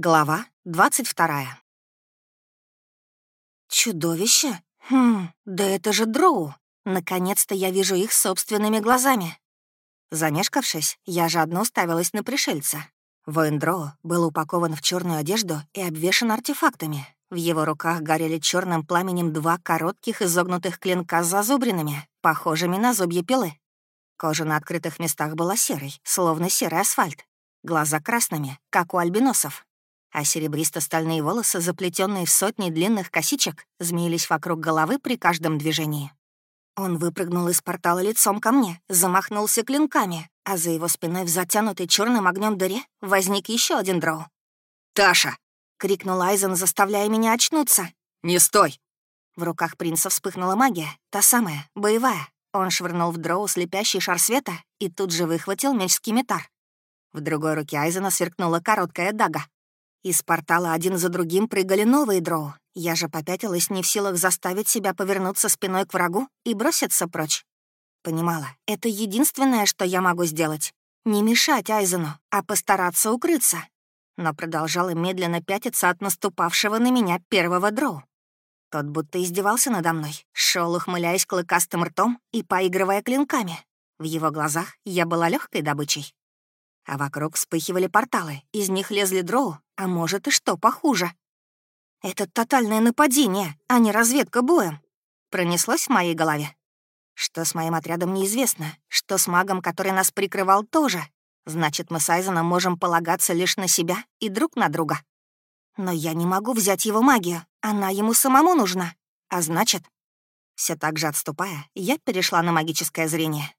Глава 22. Чудовище? Хм, да это же дроу. Наконец-то я вижу их собственными глазами. Замешкавшись, я жадно уставилась на пришельца. Воин дроу был упакован в черную одежду и обвешан артефактами. В его руках горели черным пламенем два коротких изогнутых клинка с зазубринами, похожими на зубья пилы. Кожа на открытых местах была серой, словно серый асфальт. Глаза красными, как у альбиносов, а серебристо-стальные волосы, заплетенные в сотни длинных косичек, змеились вокруг головы при каждом движении. Он выпрыгнул из портала лицом ко мне, замахнулся клинками, а за его спиной в затянутой черным огнем дыре возник еще один дроу. «Таша!» — крикнул Айзен, заставляя меня очнуться. «Не стой!» В руках принца вспыхнула магия, та самая, боевая. Он швырнул в дроу слепящий шар света и тут же выхватил меч-скимитар. В другой руке Айзена сверкнула короткая дага. Из портала один за другим прыгали новые дроу. Я же попятилась не в силах заставить себя повернуться спиной к врагу и броситься прочь. Понимала, это единственное, что я могу сделать. Не мешать Айзену, а постараться укрыться. Но продолжала медленно пятиться от наступавшего на меня первого дроу. Тот будто издевался надо мной, шел, ухмыляясь клыкастым ртом и поигрывая клинками. В его глазах я была легкой добычей. А вокруг вспыхивали порталы, из них лезли дроу, а может и что похуже. «Это тотальное нападение, а не разведка боем», — пронеслось в моей голове. Что с моим отрядом неизвестно, что с магом, который нас прикрывал, тоже. Значит, мы с Айзеном можем полагаться лишь на себя и друг на друга. Но я не могу взять его магию, она ему самому нужна. А значит... Все так же отступая, я перешла на магическое зрение.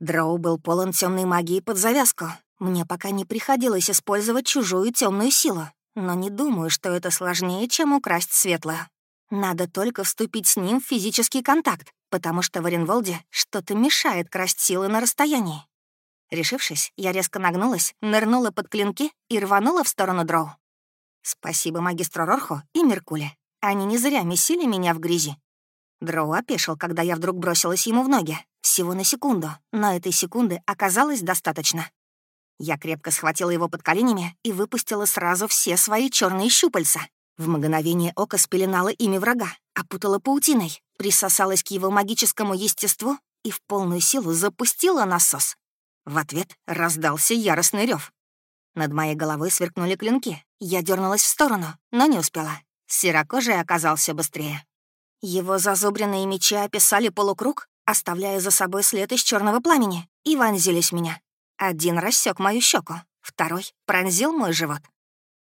Дроу был полон темной магии под завязку, мне пока не приходилось использовать чужую темную силу, но не думаю, что это сложнее, чем украсть светлое. Надо только вступить с ним в физический контакт, потому что в Оренволде что-то мешает красть силы на расстоянии. Решившись, я резко нагнулась, нырнула под клинки и рванула в сторону дроу. Спасибо магистру Рорху и Меркуле. Они не зря месили меня в грязи. Дроу опешил, когда я вдруг бросилась ему в ноги. Всего на секунду, но этой секунды оказалось достаточно. Я крепко схватила его под коленями и выпустила сразу все свои черные щупальца. В мгновение ока спеленала ими врага, опутала паутиной, присосалась к его магическому естеству и в полную силу запустила насос. В ответ раздался яростный рев. Над моей головой сверкнули клинки. Я дернулась в сторону, но не успела. Серокожий оказался быстрее. Его зазубренные мечи описали полукруг, оставляя за собой след из черного пламени, и вонзились меня. Один рассек мою щеку, второй пронзил мой живот.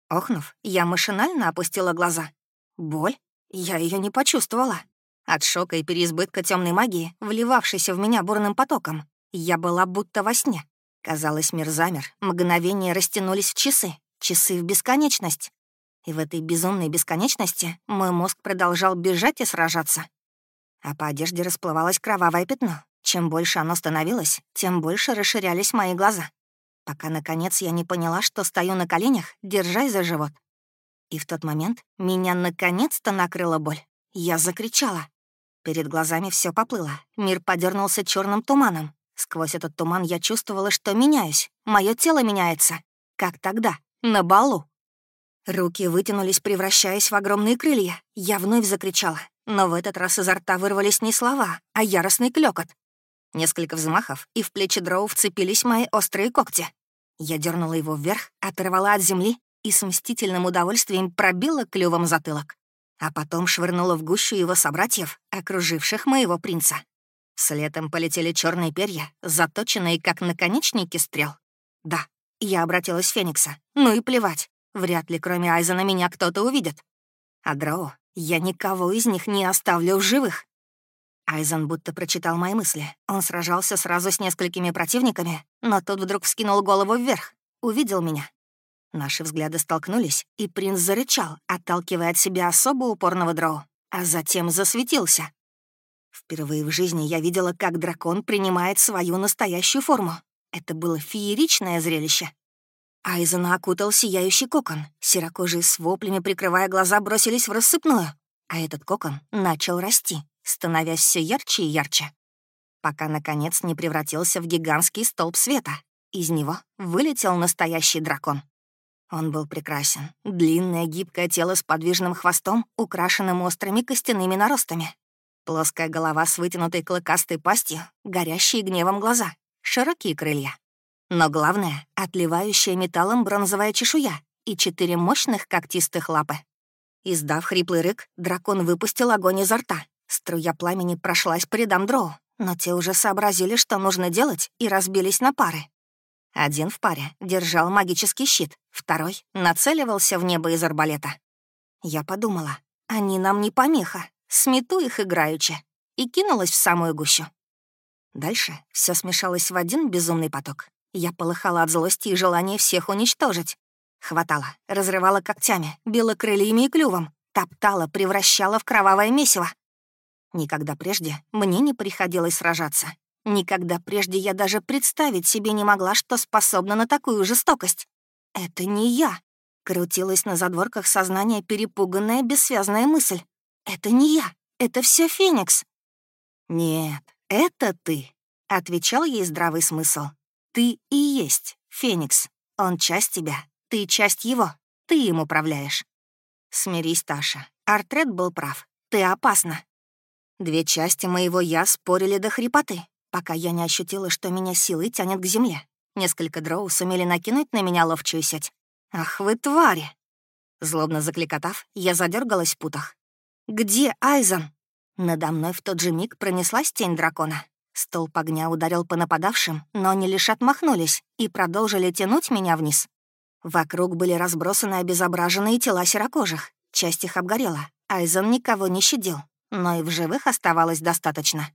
Охнув, я машинально опустила глаза. Боль? Я ее не почувствовала. От шока и переизбытка темной магии, вливавшейся в меня бурным потоком, я была будто во сне. Казалось, мир замер, мгновения растянулись в часы, часы в бесконечность. И в этой безумной бесконечности мой мозг продолжал бежать и сражаться. А по одежде расплывалось кровавое пятно, чем больше оно становилось, тем больше расширялись мои глаза. Пока, наконец, я не поняла, что стою на коленях, держась за живот. И в тот момент меня наконец-то накрыла боль. Я закричала. Перед глазами все поплыло. Мир подернулся черным туманом. Сквозь этот туман я чувствовала, что меняюсь. Мое тело меняется. Как тогда, на балу. Руки вытянулись, превращаясь в огромные крылья. Я вновь закричала. Но в этот раз изо рта вырвались не слова, а яростный клёкот. Несколько взмахов, и в плечи дроу вцепились мои острые когти. Я дернула его вверх, оторвала от земли и с мстительным удовольствием пробила клювом затылок. А потом швырнула в гущу его собратьев, окруживших моего принца. Следом полетели черные перья, заточенные как наконечники стрел. Да, я обратилась Феникса. Ну и плевать. Вряд ли кроме Айзена меня кто-то увидит. А Дроу, я никого из них не оставлю в живых. Айзен будто прочитал мои мысли. Он сражался сразу с несколькими противниками, но тут вдруг вскинул голову вверх, увидел меня. Наши взгляды столкнулись, и принц зарычал, отталкивая от себя особо упорного дроу, а затем засветился. Впервые в жизни я видела, как дракон принимает свою настоящую форму. Это было фееричное зрелище. Айзена окутал сияющий кокон. Серокожие с воплями, прикрывая глаза, бросились в рассыпную. А этот кокон начал расти, становясь все ярче и ярче, пока, наконец, не превратился в гигантский столб света. Из него вылетел настоящий дракон. Он был прекрасен. Длинное гибкое тело с подвижным хвостом, украшенным острыми костяными наростами. Плоская голова с вытянутой клыкастой пастью, горящие гневом глаза, широкие крылья. Но главное — отливающая металлом бронзовая чешуя и четыре мощных когтистых лапы. Издав хриплый рык, дракон выпустил огонь изо рта. Струя пламени прошлась по рядам дроу, но те уже сообразили, что нужно делать, и разбились на пары. Один в паре держал магический щит, второй нацеливался в небо из арбалета. Я подумала, они нам не помеха, смету их играючи, и кинулась в самую гущу. Дальше все смешалось в один безумный поток. Я полыхала от злости и желания всех уничтожить. Хватала, разрывала когтями, била крыльями и клювом, топтала, превращала в кровавое месиво. Никогда прежде мне не приходилось сражаться. Никогда прежде я даже представить себе не могла, что способна на такую жестокость. Это не я. Крутилась на задворках сознания перепуганная, бессвязная мысль. Это не я. Это все Феникс. Нет, это ты, — отвечал ей здравый смысл. Ты и есть Феникс. Он часть тебя, ты часть его, ты им управляешь. Смирись, Таша. Артрет был прав. Ты опасна. Две части моего «я» спорили до хрипоты, пока я не ощутила, что меня силой тянет к земле. Несколько дроу сумели накинуть на меня ловчую сеть. «Ах вы твари!» Злобно закликотав, я задергалась в путах. «Где Айзен?» Надо мной в тот же миг пронеслась тень дракона. Столб огня ударил по нападавшим, но они лишь отмахнулись и продолжили тянуть меня вниз. Вокруг были разбросаны обезображенные тела серокожих. Часть их обгорела. Айзен никого не щадил, но и в живых оставалось достаточно.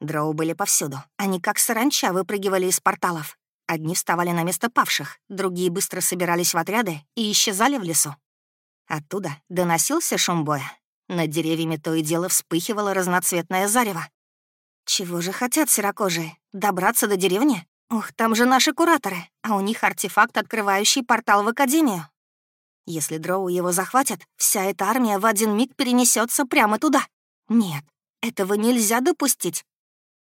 Дроу были повсюду. Они как саранча выпрыгивали из порталов. Одни вставали на место павших, другие быстро собирались в отряды и исчезали в лесу. Оттуда доносился шум боя. Над деревьями то и дело вспыхивало разноцветное зарево. Чего же хотят серокожие? Добраться до деревни? Ух, там же наши кураторы, а у них артефакт, открывающий портал в Академию. Если Дроу его захватят, вся эта армия в один миг перенесется прямо туда. Нет, этого нельзя допустить.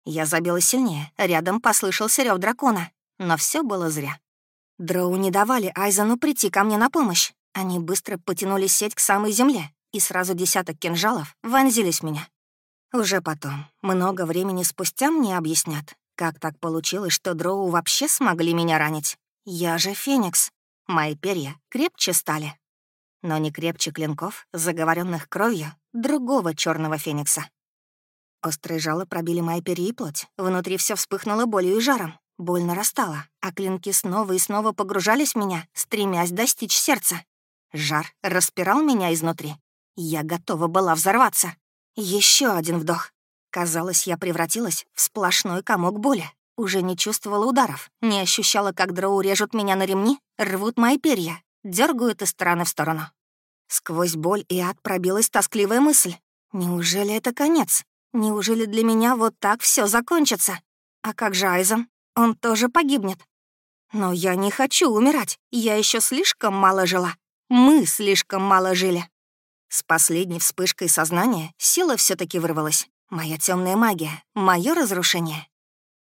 Я забила сильнее, рядом послышался рев дракона, но все было зря. Дроу не давали Айзену прийти ко мне на помощь. Они быстро потянули сеть к самой земле, и сразу десяток кинжалов вонзились в меня. Уже потом, много времени спустя, мне объяснят, как так получилось, что дроу вообще смогли меня ранить. Я же Феникс. Мои перья крепче стали. Но не крепче клинков, заговоренных кровью другого черного Феникса. Острые жалы пробили мои перья и плоть. Внутри все вспыхнуло болью и жаром. Боль нарастала, а клинки снова и снова погружались в меня, стремясь достичь сердца. Жар распирал меня изнутри. Я готова была взорваться. Еще один вдох. Казалось, я превратилась в сплошной комок боли. Уже не чувствовала ударов, не ощущала, как дроу режут меня на ремни, рвут мои перья, дергают из стороны в сторону. Сквозь боль и ад пробилась тоскливая мысль. Неужели это конец? Неужели для меня вот так все закончится? А как же Айзен? Он тоже погибнет. Но я не хочу умирать. Я еще слишком мало жила. Мы слишком мало жили. С последней вспышкой сознания сила все таки вырвалась. Моя темная магия, мое разрушение.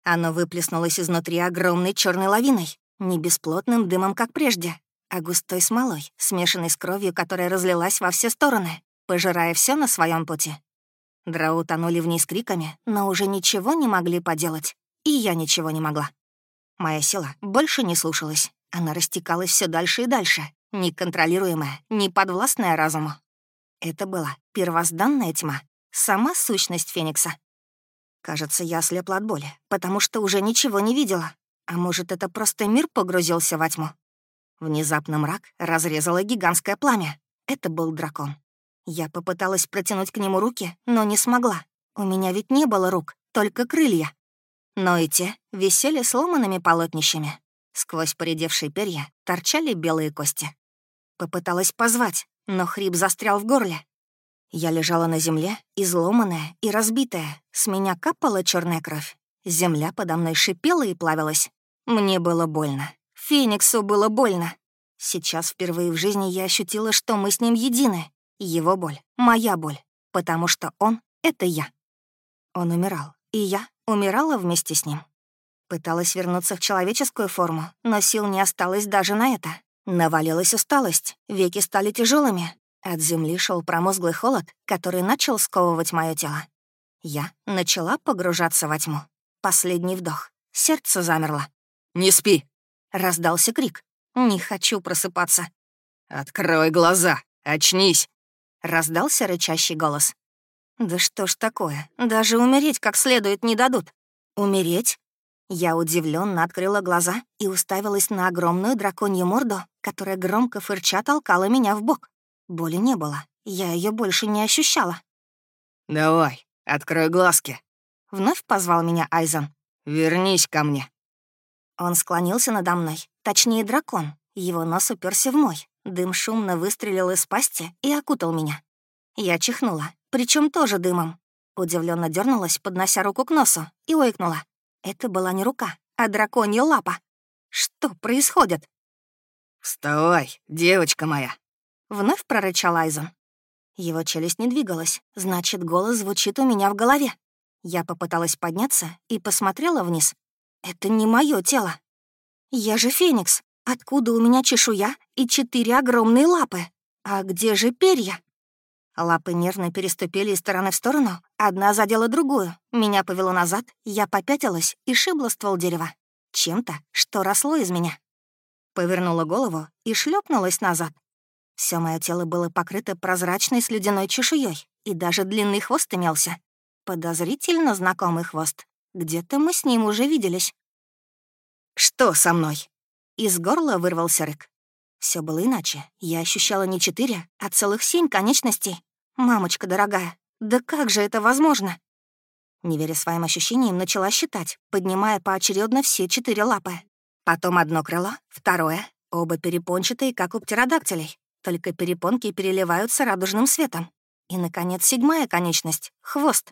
Оно выплеснулось изнутри огромной черной лавиной, не бесплотным дымом, как прежде, а густой смолой, смешанной с кровью, которая разлилась во все стороны, пожирая все на своем пути. Драу тонули вниз криками, но уже ничего не могли поделать, и я ничего не могла. Моя сила больше не слушалась, она растекалась все дальше и дальше, неконтролируемая, неподвластная разуму. Это была первозданная тьма, сама сущность Феникса. Кажется, я ослепла от боли, потому что уже ничего не видела. А может, это просто мир погрузился во тьму? Внезапно мрак разрезало гигантское пламя. Это был дракон. Я попыталась протянуть к нему руки, но не смогла. У меня ведь не было рук, только крылья. Но и те висели сломанными полотнищами. Сквозь поредевшие перья торчали белые кости. Попыталась позвать, но хрип застрял в горле. Я лежала на земле, изломанная и разбитая. С меня капала черная кровь. Земля подо мной шипела и плавилась. Мне было больно. Фениксу было больно. Сейчас впервые в жизни я ощутила, что мы с ним едины. Его боль — моя боль, потому что он — это я. Он умирал, и я умирала вместе с ним. Пыталась вернуться в человеческую форму, но сил не осталось даже на это. Навалилась усталость, веки стали тяжелыми. От земли шел промозглый холод, который начал сковывать мое тело. Я начала погружаться во тьму. Последний вдох. Сердце замерло. «Не спи!» — раздался крик. «Не хочу просыпаться». «Открой глаза! Очнись!» — раздался рычащий голос. «Да что ж такое? Даже умереть как следует не дадут. Умереть? Я удивленно открыла глаза и уставилась на огромную драконью морду, которая громко фырча толкала меня в бок. Боли не было, я ее больше не ощущала. «Давай, открой глазки», — вновь позвал меня Айзен. «Вернись ко мне». Он склонился надо мной, точнее дракон. Его нос уперся в мой. Дым шумно выстрелил из пасти и окутал меня. Я чихнула, причем тоже дымом. Удивленно дернулась, поднося руку к носу, и ойкнула. Это была не рука, а драконья лапа. Что происходит? «Вставай, девочка моя!» Вновь прорычал Айзен. Его челюсть не двигалась, значит, голос звучит у меня в голове. Я попыталась подняться и посмотрела вниз. Это не мое тело. Я же Феникс. Откуда у меня чешуя и четыре огромные лапы? А где же перья? Лапы нервно переступили из стороны в сторону, одна задела другую. Меня повело назад, я попятилась и шибла ствол дерева. Чем-то, что росло из меня. Повернула голову и шлепнулась назад. Все мое тело было покрыто прозрачной слюдяной чешуей, и даже длинный хвост имелся. Подозрительно знакомый хвост. Где-то мы с ним уже виделись. «Что со мной?» Из горла вырвался рык. Все было иначе. Я ощущала не четыре, а целых семь конечностей. «Мамочка дорогая, да как же это возможно?» Не веря своим ощущениям, начала считать, поднимая поочередно все четыре лапы. Потом одно крыло, второе, оба перепончатые, как у птеродактилей, только перепонки переливаются радужным светом. И, наконец, седьмая конечность — хвост.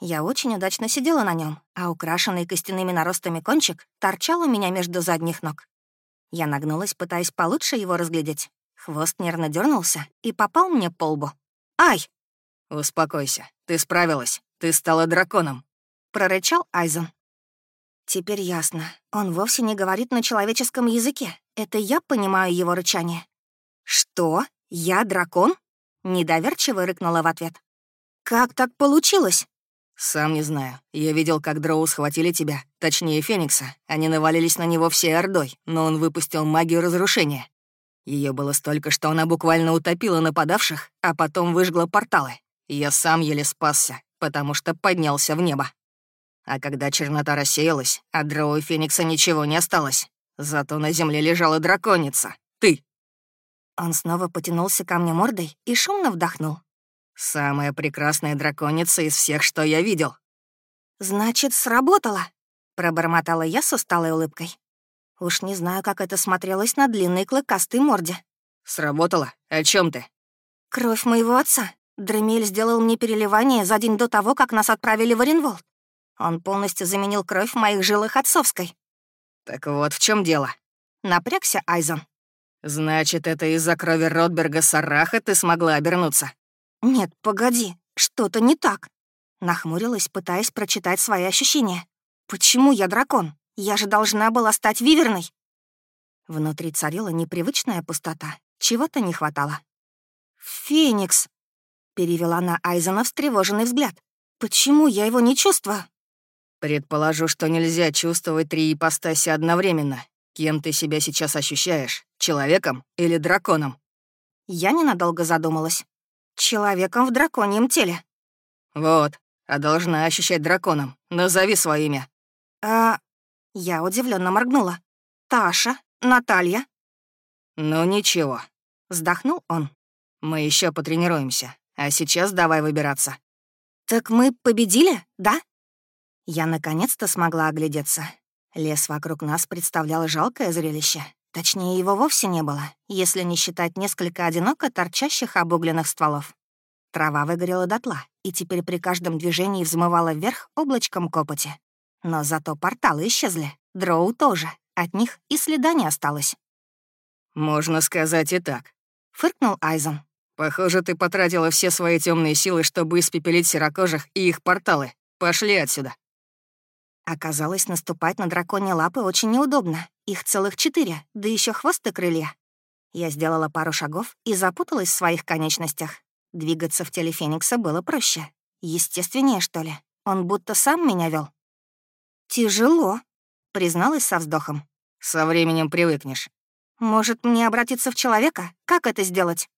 Я очень удачно сидела на нем, а украшенный костяными наростами кончик торчал у меня между задних ног. Я нагнулась, пытаясь получше его разглядеть. Хвост нервно дернулся и попал мне по лбу. «Ай!» «Успокойся. Ты справилась. Ты стала драконом», — прорычал Айзен. Теперь ясно. Он вовсе не говорит на человеческом языке. Это я понимаю его рычание. «Что? Я дракон?» — недоверчиво рыкнула в ответ. «Как так получилось?» «Сам не знаю. Я видел, как дроу схватили тебя, точнее, Феникса. Они навалились на него всей ордой, но он выпустил магию разрушения. Ее было столько, что она буквально утопила нападавших, а потом выжгла порталы. Я сам еле спасся, потому что поднялся в небо. А когда чернота рассеялась, от дроу и Феникса ничего не осталось. Зато на земле лежала драконица. Ты. Он снова потянулся ко мне мордой и шумно вдохнул. «Самая прекрасная драконица из всех, что я видел». «Значит, сработало», — пробормотала я с усталой улыбкой. Уж не знаю, как это смотрелось на длинной клыкастой морде. «Сработало? О чем ты?» «Кровь моего отца. Дремель сделал мне переливание за день до того, как нас отправили в Оренволд. Он полностью заменил кровь в моих жилах отцовской». «Так вот в чем дело». Напрягся Айзон. «Значит, это из-за крови Ротберга Сараха ты смогла обернуться?» «Нет, погоди, что-то не так». Нахмурилась, пытаясь прочитать свои ощущения. «Почему я дракон? Я же должна была стать виверной. Внутри царила непривычная пустота. Чего-то не хватало. «Феникс!» — перевела на Айзена встревоженный взгляд. «Почему я его не чувствую?» «Предположу, что нельзя чувствовать три ипостаси одновременно. Кем ты себя сейчас ощущаешь? Человеком или драконом?» Я ненадолго задумалась. «Человеком в драконьем теле». «Вот, а должна ощущать драконом. Назови свое имя». «А я удивленно моргнула. «Таша? Наталья?» «Ну ничего», — вздохнул он. «Мы еще потренируемся, а сейчас давай выбираться». «Так мы победили, да?» Я наконец-то смогла оглядеться. Лес вокруг нас представлял жалкое зрелище. Точнее, его вовсе не было, если не считать несколько одиноко торчащих обугленных стволов. Трава выгорела дотла, и теперь при каждом движении взмывала вверх облачком копоти. Но зато порталы исчезли. Дроу тоже. От них и следа не осталось. «Можно сказать и так», — фыркнул Айзен. «Похоже, ты потратила все свои темные силы, чтобы испепелить серокожих и их порталы. Пошли отсюда». Оказалось, наступать на драконьи лапы очень неудобно. Их целых четыре, да еще хвост и крылья. Я сделала пару шагов и запуталась в своих конечностях. Двигаться в теле Феникса было проще. Естественнее, что ли. Он будто сам меня вел. «Тяжело», — призналась со вздохом. «Со временем привыкнешь». «Может, мне обратиться в человека? Как это сделать?»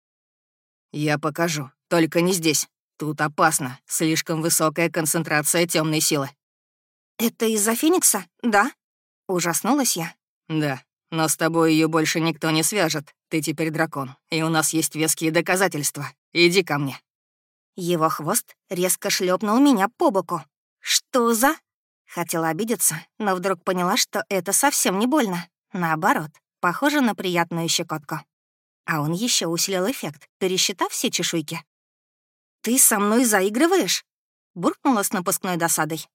«Я покажу. Только не здесь. Тут опасно. Слишком высокая концентрация темной силы». «Это из-за Феникса, да?» Ужаснулась я. «Да, но с тобой ее больше никто не свяжет. Ты теперь дракон, и у нас есть веские доказательства. Иди ко мне». Его хвост резко шлепнул меня по боку. «Что за...» Хотела обидеться, но вдруг поняла, что это совсем не больно. Наоборот, похоже на приятную щекотку. А он еще усилил эффект, пересчитав все чешуйки. «Ты со мной заигрываешь?» — буркнула с напускной досадой.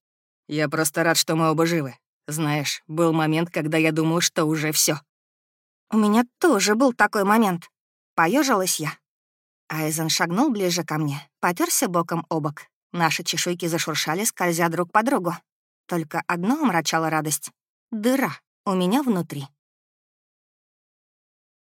«Я просто рад, что мы оба живы. Знаешь, был момент, когда я думал, что уже все. «У меня тоже был такой момент», — поежилась я. Айзен шагнул ближе ко мне, потерся боком о бок. Наши чешуйки зашуршали, скользя друг по другу. Только одно омрачало радость — дыра у меня внутри.